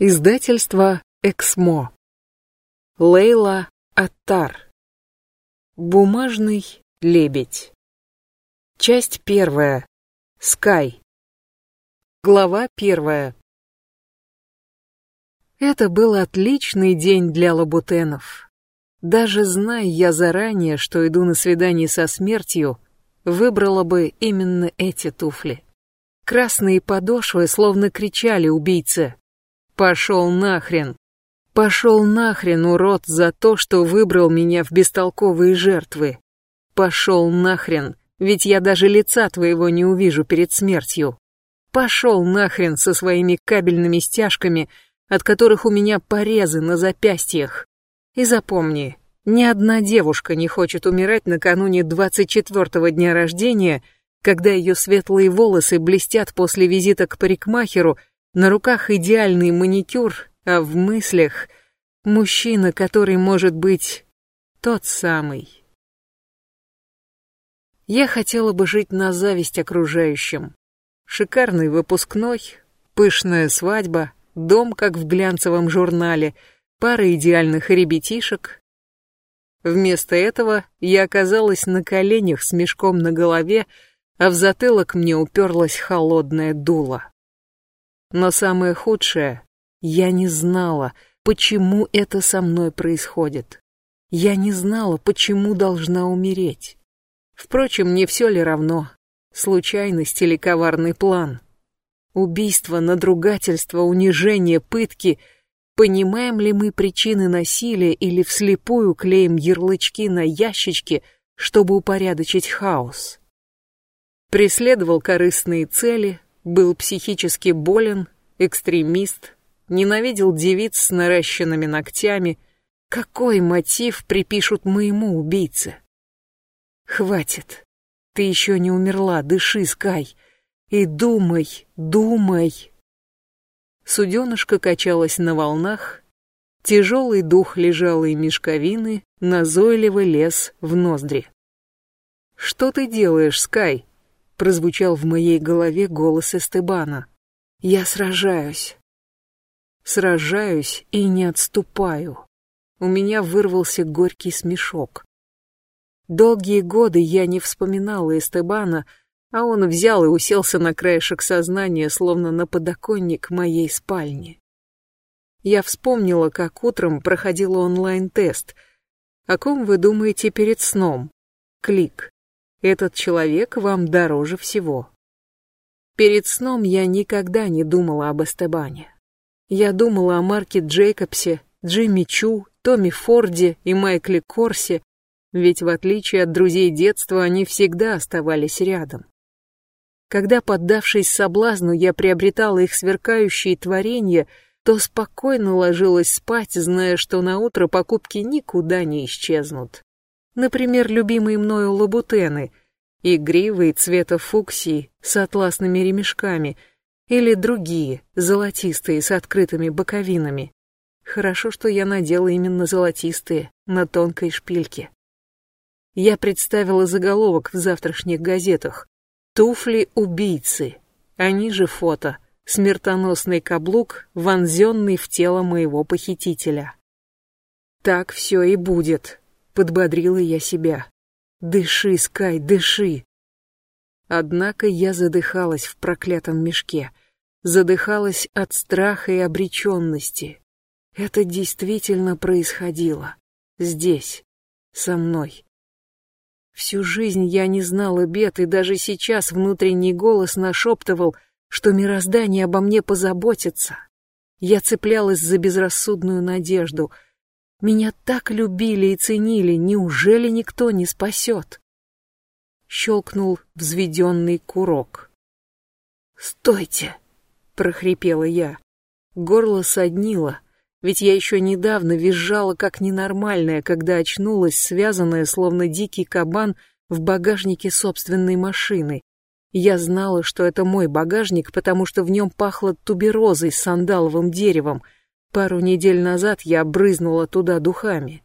Издательство «Эксмо». Лейла Аттар. Бумажный лебедь. Часть первая. Скай. Глава первая. Это был отличный день для лабутенов. Даже зная я заранее, что иду на свидание со смертью, выбрала бы именно эти туфли. Красные подошвы словно кричали убийце Пошел нахрен. Пошел нахрен, урод, за то, что выбрал меня в бестолковые жертвы. Пошел нахрен, ведь я даже лица твоего не увижу перед смертью. Пошел нахрен со своими кабельными стяжками, от которых у меня порезы на запястьях. И запомни, ни одна девушка не хочет умирать накануне 24-го дня рождения, когда ее светлые волосы блестят после визита к парикмахеру на руках идеальный маникюр, а в мыслях мужчина, который может быть тот самый. Я хотела бы жить на зависть окружающим. Шикарный выпускной, пышная свадьба, дом, как в глянцевом журнале, пара идеальных ребятишек. Вместо этого я оказалась на коленях с мешком на голове, а в затылок мне уперлась холодная дуло. Но самое худшее, я не знала, почему это со мной происходит. Я не знала, почему должна умереть. Впрочем, не все ли равно, случайность или коварный план. Убийство, надругательство, унижение, пытки. Понимаем ли мы причины насилия или вслепую клеим ярлычки на ящички, чтобы упорядочить хаос? Преследовал корыстные цели, был психически болен, экстремист, ненавидел девиц с наращенными ногтями. Какой мотив припишут моему убийце? Хватит. Ты еще не умерла, дыши, Скай. И думай, думай. Суденышко качалось на волнах, тяжелый дух лежалой мешковины назойливо лез в ноздри. «Что ты делаешь, Скай?» Прозвучал в моей голове голос Эстебана. Я сражаюсь. Сражаюсь и не отступаю. У меня вырвался горький смешок. Долгие годы я не вспоминала Эстебана, а он взял и уселся на краешек сознания, словно на подоконник моей спальни. Я вспомнила, как утром проходила онлайн-тест. О ком вы думаете перед сном? Клик. Этот человек вам дороже всего. Перед сном я никогда не думала об Эстебане. Я думала о Марке Джейкобсе, Джимми Чу, Томми Форде и Майкле Корсе, ведь в отличие от друзей детства они всегда оставались рядом. Когда, поддавшись соблазну, я приобретала их сверкающие творения, то спокойно ложилась спать, зная, что на утро покупки никуда не исчезнут. Например, любимые мною лабутены, игривые цвета фуксии с атласными ремешками или другие, золотистые с открытыми боковинами. Хорошо, что я надела именно золотистые, на тонкой шпильке. Я представила заголовок в завтрашних газетах. «Туфли убийцы». Они же фото. Смертоносный каблук, вонзенный в тело моего похитителя. Так все и будет. Подбодрила я себя. «Дыши, Скай, дыши!» Однако я задыхалась в проклятом мешке. Задыхалась от страха и обреченности. Это действительно происходило. Здесь. Со мной. Всю жизнь я не знала бед, и даже сейчас внутренний голос нашептывал, что мироздание обо мне позаботится. Я цеплялась за безрассудную надежду — меня так любили и ценили, неужели никто не спасет? Щелкнул взведенный курок. «Стойте!» — прохрипела я. Горло соднило, ведь я еще недавно визжала как ненормальная, когда очнулась, связанная, словно дикий кабан, в багажнике собственной машины. Я знала, что это мой багажник, потому что в нем пахло туберозой с сандаловым деревом — Пару недель назад я брызнула туда духами.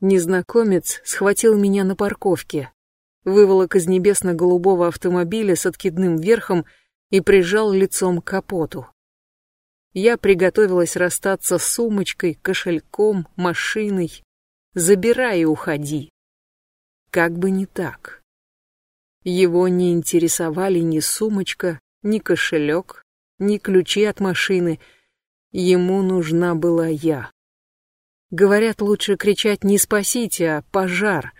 Незнакомец схватил меня на парковке, выволок из небесно-голубого автомобиля с откидным верхом и прижал лицом к капоту. Я приготовилась расстаться с сумочкой, кошельком, машиной. Забирай и уходи. Как бы не так. Его не интересовали ни сумочка, ни кошелек, ни ключи от машины. Ему нужна была я. Говорят, лучше кричать не «спасите», а «пожар».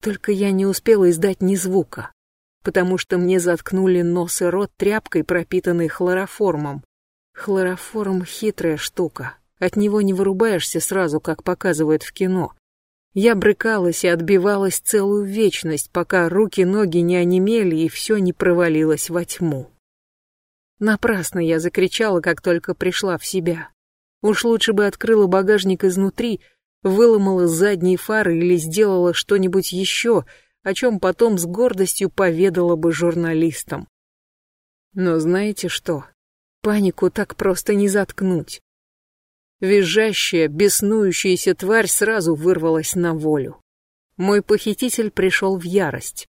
Только я не успела издать ни звука, потому что мне заткнули нос и рот тряпкой, пропитанной хлороформом. Хлороформ — хитрая штука. От него не вырубаешься сразу, как показывают в кино. Я брыкалась и отбивалась целую вечность, пока руки-ноги не онемели и все не провалилось во тьму. Напрасно я закричала, как только пришла в себя. Уж лучше бы открыла багажник изнутри, выломала задние фары или сделала что-нибудь еще, о чем потом с гордостью поведала бы журналистам. Но знаете что? Панику так просто не заткнуть. Визжащая, беснующаяся тварь сразу вырвалась на волю. Мой похититель пришел в ярость.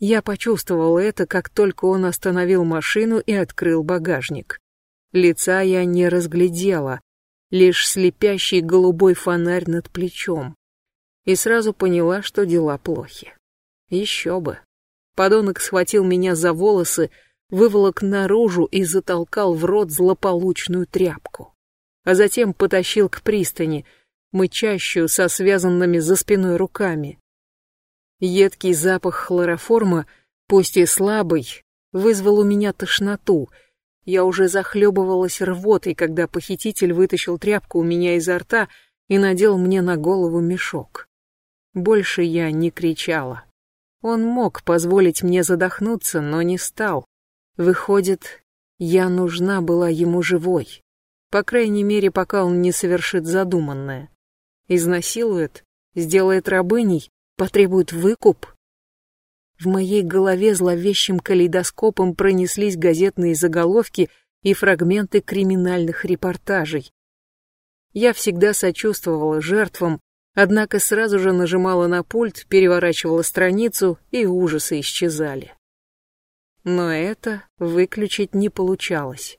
Я почувствовала это, как только он остановил машину и открыл багажник. Лица я не разглядела, лишь слепящий голубой фонарь над плечом. И сразу поняла, что дела плохи. Еще бы. Подонок схватил меня за волосы, выволок наружу и затолкал в рот злополучную тряпку. А затем потащил к пристани, мычащую со связанными за спиной руками. Едкий запах хлороформа, пусть и слабый, вызвал у меня тошноту — я уже захлебывалась рвотой, когда похититель вытащил тряпку у меня изо рта и надел мне на голову мешок. Больше я не кричала. Он мог позволить мне задохнуться, но не стал. Выходит, я нужна была ему живой. По крайней мере, пока он не совершит задуманное. Изнасилует, сделает рабыней, потребует выкуп. В моей голове зловещим калейдоскопом пронеслись газетные заголовки и фрагменты криминальных репортажей. Я всегда сочувствовала жертвам, однако сразу же нажимала на пульт, переворачивала страницу, и ужасы исчезали. Но это выключить не получалось.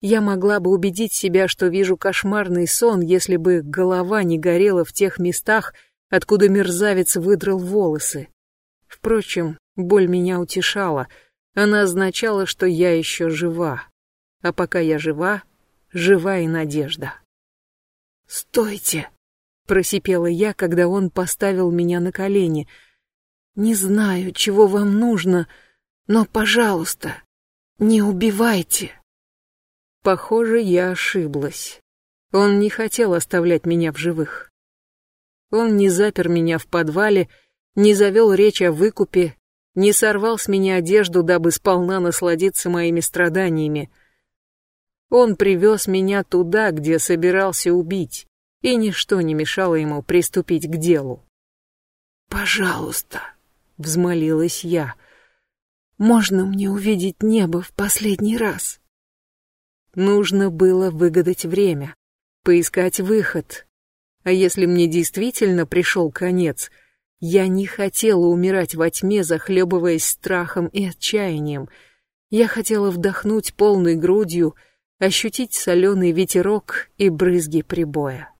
Я могла бы убедить себя, что вижу кошмарный сон, если бы голова не горела в тех местах, откуда мерзавец выдрал волосы. Впрочем, боль меня утешала. Она означала, что я еще жива. А пока я жива, жива и надежда. «Стойте!» — просипела я, когда он поставил меня на колени. «Не знаю, чего вам нужно, но, пожалуйста, не убивайте!» Похоже, я ошиблась. Он не хотел оставлять меня в живых. Он не запер меня в подвале, не завел речь о выкупе, не сорвал с меня одежду, дабы сполна насладиться моими страданиями. Он привез меня туда, где собирался убить, и ничто не мешало ему приступить к делу. «Пожалуйста», — взмолилась я, — «можно мне увидеть небо в последний раз?» Нужно было выгадать время, поискать выход. А если мне действительно пришел конец — я не хотела умирать во тьме, захлебываясь страхом и отчаянием. Я хотела вдохнуть полной грудью, ощутить соленый ветерок и брызги прибоя.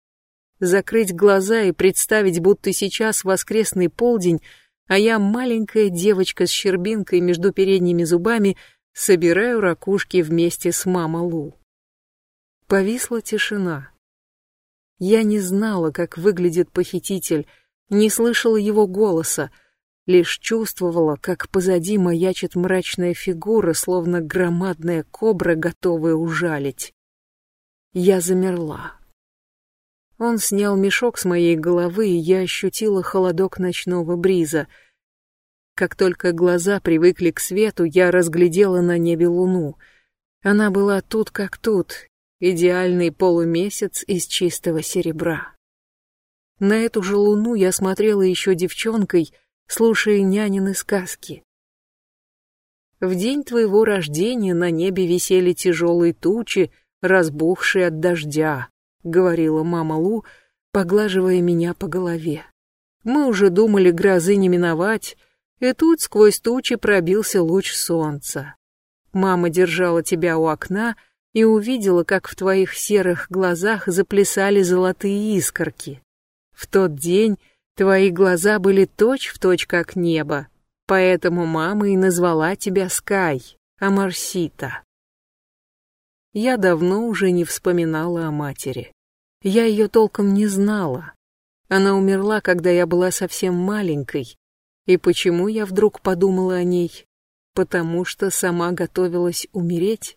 Закрыть глаза и представить, будто сейчас воскресный полдень, а я маленькая девочка с щербинкой между передними зубами, собираю ракушки вместе с мама Лу. Повисла тишина. Я не знала, как выглядит похититель, не слышала его голоса, лишь чувствовала, как позади маячит мрачная фигура, словно громадная кобра, готовая ужалить. Я замерла. Он снял мешок с моей головы, и я ощутила холодок ночного бриза. Как только глаза привыкли к свету, я разглядела на небе луну. Она была тут как тут, идеальный полумесяц из чистого серебра. На эту же луну я смотрела еще девчонкой, слушая нянины сказки. В день твоего рождения на небе висели тяжелые тучи, разбухшие от дождя, говорила мама Лу, поглаживая меня по голове. Мы уже думали грозы не миновать, и тут сквозь тучи пробился луч солнца. Мама держала тебя у окна, и увидела, как в твоих серых глазах заплясали золотые искорки. В тот день твои глаза были точь-в-точь как небо, поэтому мама и назвала тебя Скай, Амарсита. Я давно уже не вспоминала о матери. Я ее толком не знала. Она умерла, когда я была совсем маленькой. И почему я вдруг подумала о ней? Потому что сама готовилась умереть?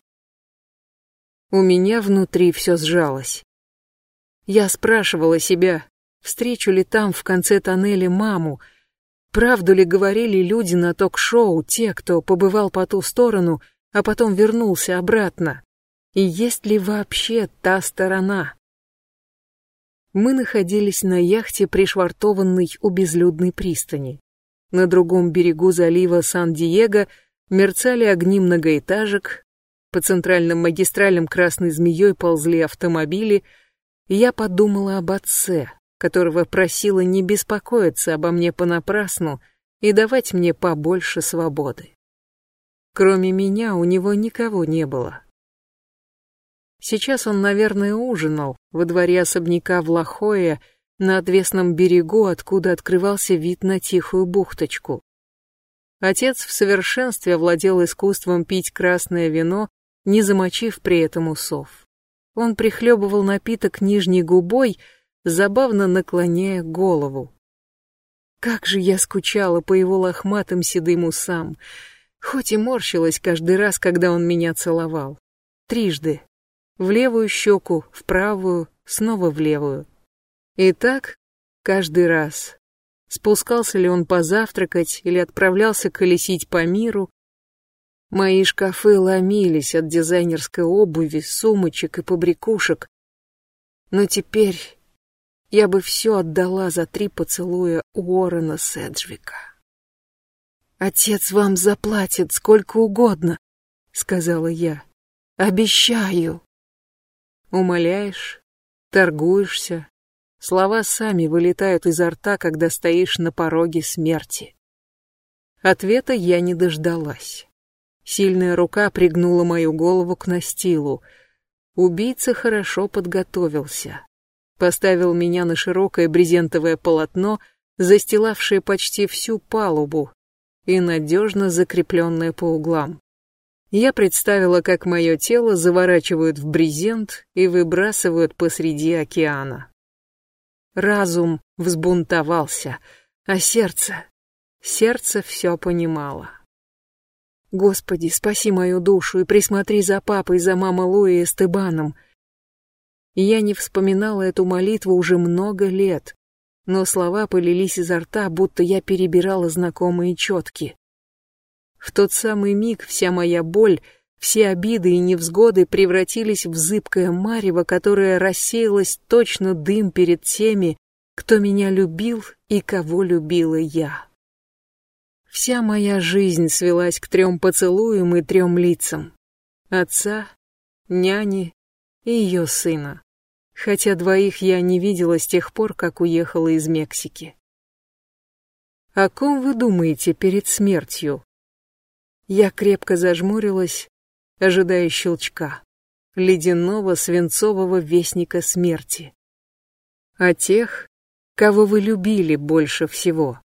У меня внутри все сжалось. Я спрашивала себя, встречу ли там в конце тоннеля маму, правду ли говорили люди на ток-шоу, те, кто побывал по ту сторону, а потом вернулся обратно. И есть ли вообще та сторона? Мы находились на яхте, пришвартованной у безлюдной пристани. На другом берегу залива Сан-Диего мерцали огни многоэтажек, по центральным магистралям красной змеей ползли автомобили, и я подумала об отце, которого просила не беспокоиться обо мне понапрасну и давать мне побольше свободы. Кроме меня у него никого не было. Сейчас он, наверное, ужинал во дворе особняка в Лохое на отвесном берегу, откуда открывался вид на тихую бухточку. Отец в совершенстве владел искусством пить красное вино, не замочив при этом усов. Он прихлебывал напиток нижней губой, забавно наклоняя голову. Как же я скучала по его лохматым седым усам, хоть и морщилась каждый раз, когда он меня целовал. Трижды, в левую щеку, в правую, снова в левую. И так каждый раз. Спускался ли он позавтракать или отправлялся колесить по миру. Мои шкафы ломились от дизайнерской обуви, сумочек и побрякушек. Но теперь я бы все отдала за три поцелуя Уоррена Седжвика. «Отец вам заплатит сколько угодно», — сказала я. «Обещаю». Умоляешь, торгуешься. Слова сами вылетают изо рта, когда стоишь на пороге смерти. Ответа я не дождалась. Сильная рука пригнула мою голову к настилу. Убийца хорошо подготовился. Поставил меня на широкое брезентовое полотно, застилавшее почти всю палубу и надежно закрепленное по углам. Я представила, как мое тело заворачивают в брезент и выбрасывают посреди океана. Разум взбунтовался, а сердце... Сердце все понимало. Господи, спаси мою душу и присмотри за папой, за мамой Луи и Эстебаном. Я не вспоминала эту молитву уже много лет, но слова полились изо рта, будто я перебирала знакомые четки. В тот самый миг вся моя боль, все обиды и невзгоды превратились в зыбкое марево, которое рассеялось точно дым перед теми, кто меня любил и кого любила я. Вся моя жизнь свелась к трем поцелуям и трем лицам. Отца, няни и ее сына. Хотя двоих я не видела с тех пор, как уехала из Мексики. О ком вы думаете перед смертью? Я крепко зажмурилась, ожидая щелчка, ледяного свинцового вестника смерти. О тех, кого вы любили больше всего.